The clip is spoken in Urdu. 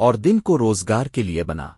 اور دن کو روزگار کے لیے بنا۔